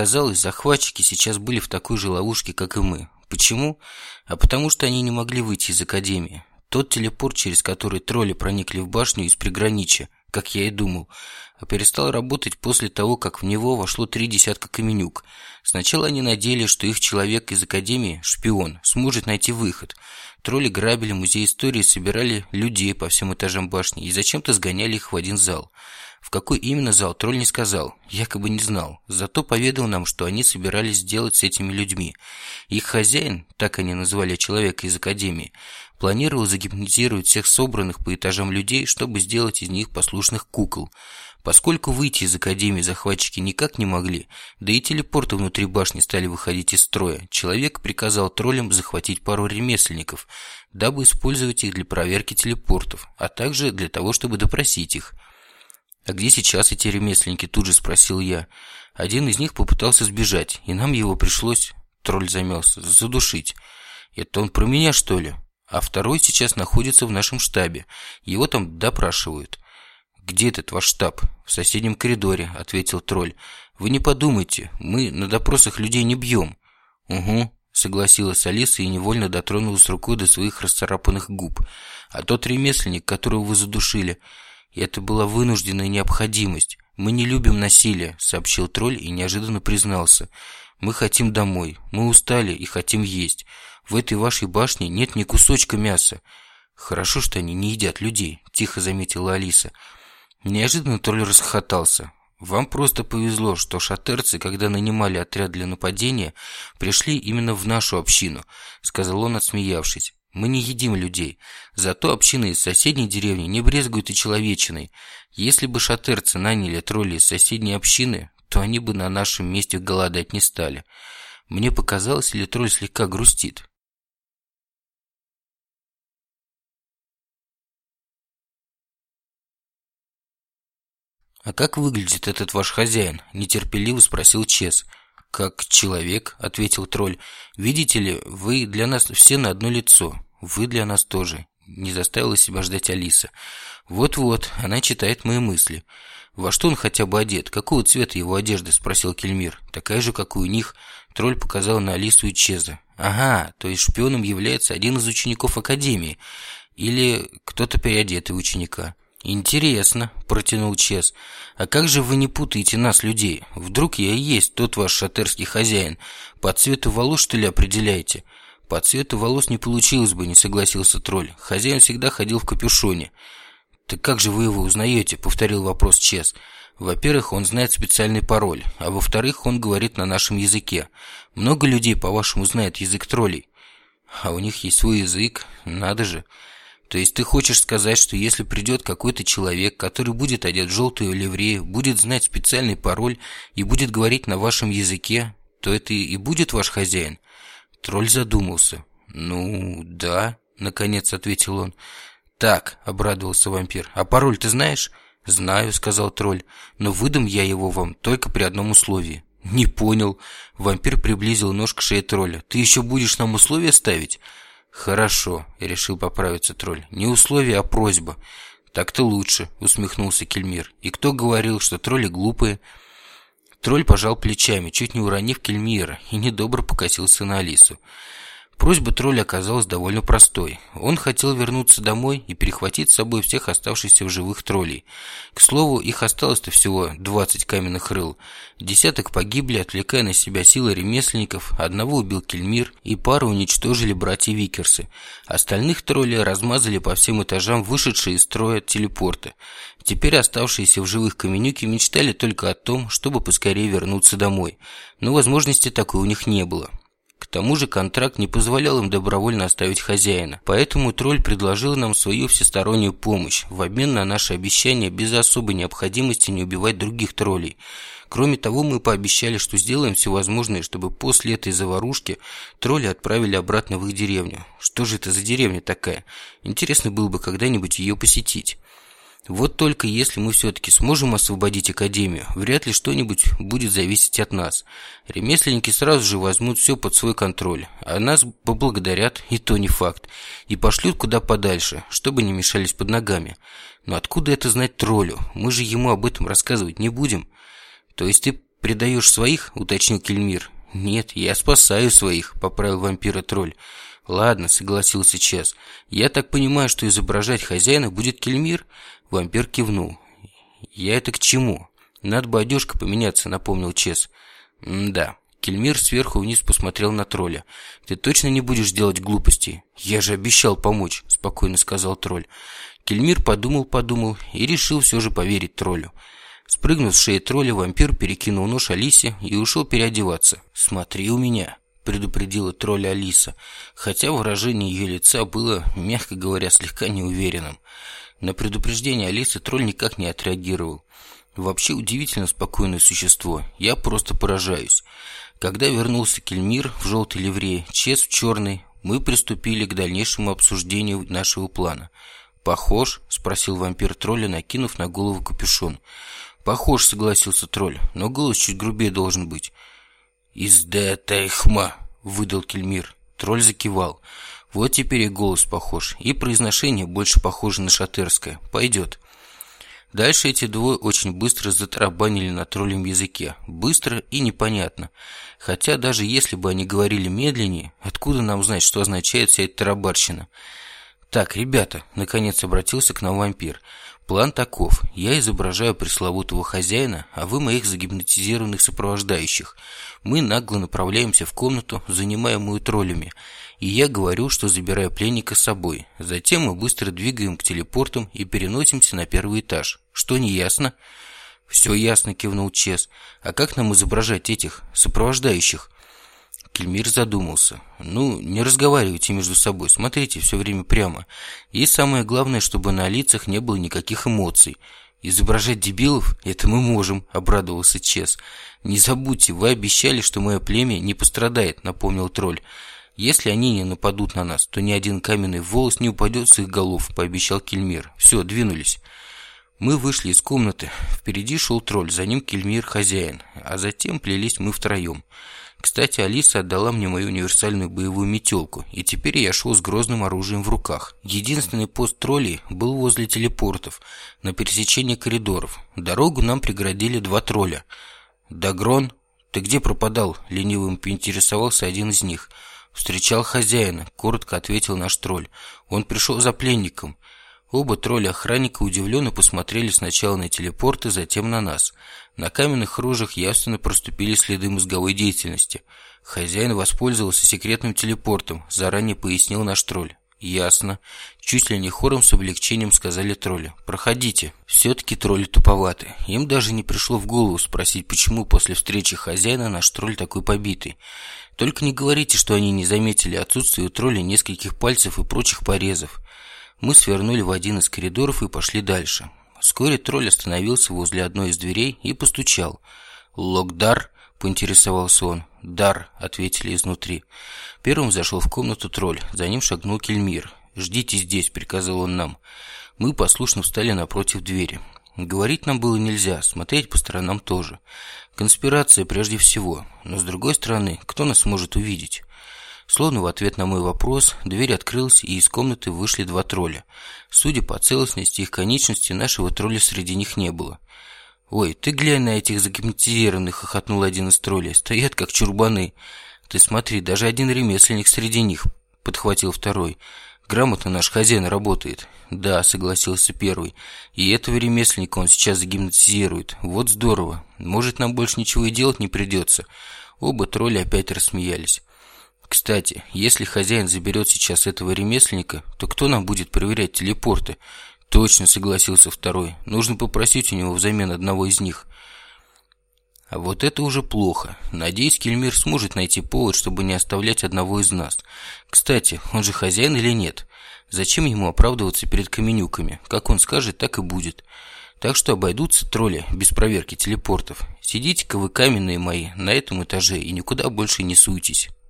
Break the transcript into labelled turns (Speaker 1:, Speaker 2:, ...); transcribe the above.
Speaker 1: казалось, захватчики сейчас были в такой же ловушке, как и мы. Почему? А потому что они не могли выйти из Академии. Тот телепорт, через который тролли проникли в башню из приграничья, как я и думал, а перестал работать после того, как в него вошло три десятка каменюк. Сначала они надеялись, что их человек из Академии, шпион, сможет найти выход. Тролли грабили музей истории, собирали людей по всем этажам башни и зачем-то сгоняли их в один зал. В какой именно зал, тролль не сказал, якобы не знал. Зато поведал нам, что они собирались сделать с этими людьми. Их хозяин, так они назвали человека из Академии, планировал загипнотизировать всех собранных по этажам людей, чтобы сделать из них послушных кукол. Поскольку выйти из Академии захватчики никак не могли, да и телепорты внутри башни стали выходить из строя, человек приказал троллям захватить пару ремесленников, дабы использовать их для проверки телепортов, а также для того, чтобы допросить их – «А где сейчас эти ремесленники?» Тут же спросил я. Один из них попытался сбежать, и нам его пришлось, тролль замялся, задушить. Это он про меня, что ли? А второй сейчас находится в нашем штабе. Его там допрашивают. «Где этот ваш штаб?» «В соседнем коридоре», — ответил тролль. «Вы не подумайте, мы на допросах людей не бьем». «Угу», — согласилась Алиса и невольно дотронулась рукой до своих расцарапанных губ. «А тот ремесленник, которого вы задушили...» Это была вынужденная необходимость. Мы не любим насилие, сообщил тролль и неожиданно признался. Мы хотим домой. Мы устали и хотим есть. В этой вашей башне нет ни кусочка мяса. Хорошо, что они не едят людей, тихо заметила Алиса. Неожиданно тролль расхохотался. Вам просто повезло, что шатерцы, когда нанимали отряд для нападения, пришли именно в нашу общину, сказал он, отсмеявшись. Мы не едим людей. Зато общины из соседней деревни не брезгуют и человечиной. Если бы шатерцы наняли тролли из соседней общины, то они бы на нашем месте голодать не стали. Мне показалось, или тролль слегка грустит. «А как выглядит этот ваш хозяин?» – нетерпеливо спросил Чес – «Как человек», — ответил тролль. «Видите ли, вы для нас все на одно лицо. Вы для нас тоже». Не заставила себя ждать Алиса. «Вот-вот, она читает мои мысли». «Во что он хотя бы одет? Какого цвета его одежда?» – спросил Кельмир. «Такая же, как у них». Тролль показал на Алису и Чеза. «Ага, то есть шпионом является один из учеников Академии. Или кто-то переодетый ученика». «Интересно», – протянул Чес. «А как же вы не путаете нас, людей? Вдруг я и есть тот ваш шатерский хозяин? По цвету волос, что ли, определяете?» «По цвету волос не получилось бы», – не согласился тролль. «Хозяин всегда ходил в капюшоне». «Так как же вы его узнаете?» – повторил вопрос Чес. «Во-первых, он знает специальный пароль, а во-вторых, он говорит на нашем языке. Много людей, по-вашему, знает язык троллей?» «А у них есть свой язык, надо же». То есть ты хочешь сказать, что если придет какой-то человек, который будет одет в желтую ливрею, будет знать специальный пароль и будет говорить на вашем языке, то это и будет ваш хозяин? Тролль задумался. Ну, да, наконец ответил он. Так, обрадовался вампир. А пароль ты знаешь? Знаю, сказал тролль, но выдам я его вам только при одном условии. Не понял. Вампир приблизил нож к шее тролля. Ты еще будешь нам условия ставить? «Хорошо», — решил поправиться тролль. «Не условие, а просьба». «Так-то лучше», — усмехнулся Кельмир. «И кто говорил, что тролли глупые?» Тролль пожал плечами, чуть не уронив Кельмира, и недобро покосился на Алису. Просьба тролля оказалась довольно простой. Он хотел вернуться домой и перехватить с собой всех оставшихся в живых троллей. К слову, их осталось-то всего 20 каменных рыл. Десяток погибли, отвлекая на себя силы ремесленников, одного убил Кельмир и пару уничтожили братья Викерсы. Остальных троллей размазали по всем этажам вышедшие из строя телепорта. Теперь оставшиеся в живых каменюки мечтали только о том, чтобы поскорее вернуться домой. Но возможности такой у них не было. Тому же контракт не позволял им добровольно оставить хозяина. Поэтому тролль предложил нам свою всестороннюю помощь в обмен на наше обещание без особой необходимости не убивать других троллей. Кроме того, мы пообещали, что сделаем все возможное, чтобы после этой заварушки тролли отправили обратно в их деревню. Что же это за деревня такая? Интересно было бы когда-нибудь ее посетить. Вот только если мы все-таки сможем освободить Академию, вряд ли что-нибудь будет зависеть от нас. Ремесленники сразу же возьмут все под свой контроль, а нас поблагодарят, и то не факт, и пошлют куда подальше, чтобы не мешались под ногами. Но откуда это знать троллю? Мы же ему об этом рассказывать не будем. То есть ты предаешь своих?» – уточнил Кельмир. «Нет, я спасаю своих», – поправил вампира тролль. «Ладно», – согласился Чес. «Я так понимаю, что изображать хозяина будет Кельмир?» Вампир кивнул. «Я это к чему?» «Надо бы одежка поменяться», – напомнил Чес. «Да». Кельмир сверху вниз посмотрел на тролля. «Ты точно не будешь делать глупостей?» «Я же обещал помочь», – спокойно сказал тролль. Кельмир подумал-подумал и решил все же поверить троллю. Спрыгнув с шеи тролля, вампир перекинул нож Алисе и ушел переодеваться. «Смотри у меня», – предупредила тролля Алиса, хотя выражение ее лица было, мягко говоря, слегка неуверенным. На предупреждение Алисы тролль никак не отреагировал. Вообще удивительно спокойное существо. Я просто поражаюсь. Когда вернулся Кельмир в желтой ливрее, Чес в черной, мы приступили к дальнейшему обсуждению нашего плана. «Похож?» – спросил вампир тролля, накинув на голову капюшон. «Похож», — согласился тролль, — «но голос чуть грубее должен быть». «Издетайхма», — выдал Кельмир. Тролль закивал. «Вот теперь и голос похож, и произношение больше похоже на шатерское. Пойдет». Дальше эти двое очень быстро затарабанили на троллем языке. Быстро и непонятно. Хотя даже если бы они говорили медленнее, откуда нам знать, что означает вся эта тарабарщина? «Так, ребята», — наконец обратился к нам вампир, План таков. Я изображаю пресловутого хозяина, а вы моих загипнотизированных сопровождающих. Мы нагло направляемся в комнату, занимаемую троллями, и я говорю, что забираю пленника с собой. Затем мы быстро двигаем к телепортам и переносимся на первый этаж. Что не ясно? Все ясно, кивнул Чес. А как нам изображать этих сопровождающих? Кельмир задумался. «Ну, не разговаривайте между собой, смотрите все время прямо. И самое главное, чтобы на лицах не было никаких эмоций. Изображать дебилов – это мы можем», – обрадовался Чес. «Не забудьте, вы обещали, что мое племя не пострадает», – напомнил тролль. «Если они не нападут на нас, то ни один каменный волос не упадет с их голов», – пообещал Кельмир. «Все, двинулись». Мы вышли из комнаты. Впереди шел тролль, за ним Кельмир хозяин, а затем плелись мы втроем. Кстати, Алиса отдала мне мою универсальную боевую метелку, и теперь я шел с грозным оружием в руках. Единственный пост троллей был возле телепортов, на пересечении коридоров. Дорогу нам преградили два тролля. «Дагрон, ты где пропадал?» – ленивым поинтересовался один из них. «Встречал хозяина», – коротко ответил наш тролль. «Он пришел за пленником». Оба тролля-охранника удивленно посмотрели сначала на телепорты, затем на нас. На каменных рожах явственно проступили следы мозговой деятельности. Хозяин воспользовался секретным телепортом, заранее пояснил наш тролль. «Ясно». Чуть ли не хором с облегчением сказали тролли. «Проходите». Все-таки тролли туповаты. Им даже не пришло в голову спросить, почему после встречи хозяина наш тролль такой побитый. Только не говорите, что они не заметили отсутствие у тролля нескольких пальцев и прочих порезов. Мы свернули в один из коридоров и пошли дальше. Вскоре тролль остановился возле одной из дверей и постучал. «Локдар?» – поинтересовался он. «Дар», – ответили изнутри. Первым зашел в комнату тролль, за ним шагнул Кельмир. «Ждите здесь», – приказал он нам. Мы послушно встали напротив двери. Говорить нам было нельзя, смотреть по сторонам тоже. Конспирация прежде всего, но с другой стороны, кто нас может увидеть? Словно в ответ на мой вопрос, дверь открылась, и из комнаты вышли два тролля. Судя по целостности их конечности, нашего тролля среди них не было. «Ой, ты глянь на этих загипнотизированных!» — хохотнул один из троллей. «Стоят, как чурбаны!» «Ты смотри, даже один ремесленник среди них!» — подхватил второй. «Грамотно наш хозяин работает». «Да», — согласился первый. «И этого ремесленника он сейчас загипнотизирует. Вот здорово. Может, нам больше ничего и делать не придется». Оба тролля опять рассмеялись. Кстати, если хозяин заберет сейчас этого ремесленника, то кто нам будет проверять телепорты? Точно, согласился второй. Нужно попросить у него взамен одного из них. А вот это уже плохо. Надеюсь, Кельмир сможет найти повод, чтобы не оставлять одного из нас. Кстати, он же хозяин или нет? Зачем ему оправдываться перед каменюками? Как он скажет, так и будет. Так что обойдутся тролли без проверки телепортов. Сидите-ка вы каменные мои на этом этаже и никуда больше не суйтесь.